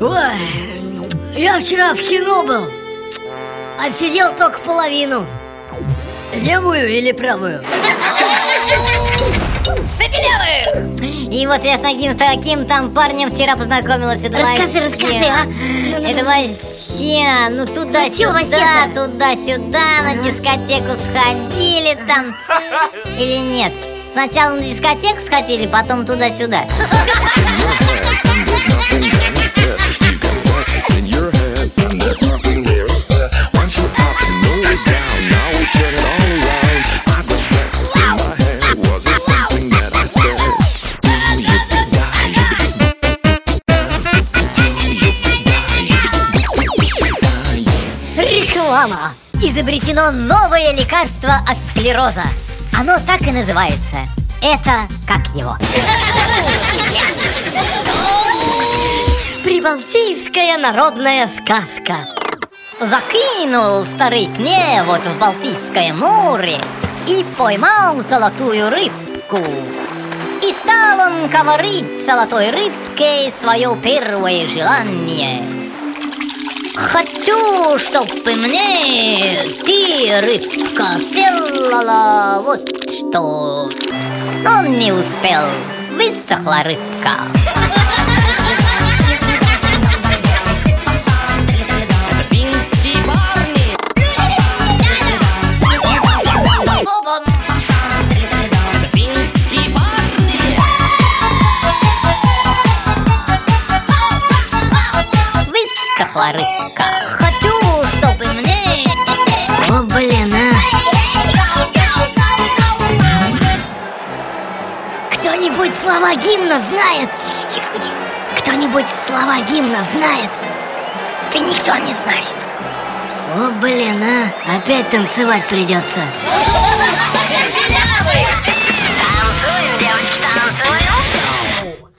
Я вчера в кино был, а сидел только половину. Левую или правую? Сапелявых! И вот я с таким таким там парнем вчера познакомилась. Это Рассказывай, вообще- а. Ну, ну, Это ну. вообще, ну туда-сюда, вообще-то? туда-сюда, на дискотеку сходили там. Или нет? Сначала на дискотеку сходили, потом туда-сюда. Реклама! Изобретено новое лекарство от склероза. Оно так и называется. Это как его. Прибалтийская народная сказка. Закинул старый вот в Балтийское море и поймал золотую рыбку. И стал он говорить золотой рыбке свое первое желание. Хочу, чтобы мне ты, рыбка, сделала вот что. Он не успел, высохла рыбка. Высохла рыбка. Хочу, чтобы мне... О, блин, а. Кто-нибудь слова гимна знает? Тихо. Кто-нибудь слова гимна знает? Да никто не знает. О, блин, а. Опять танцевать придется.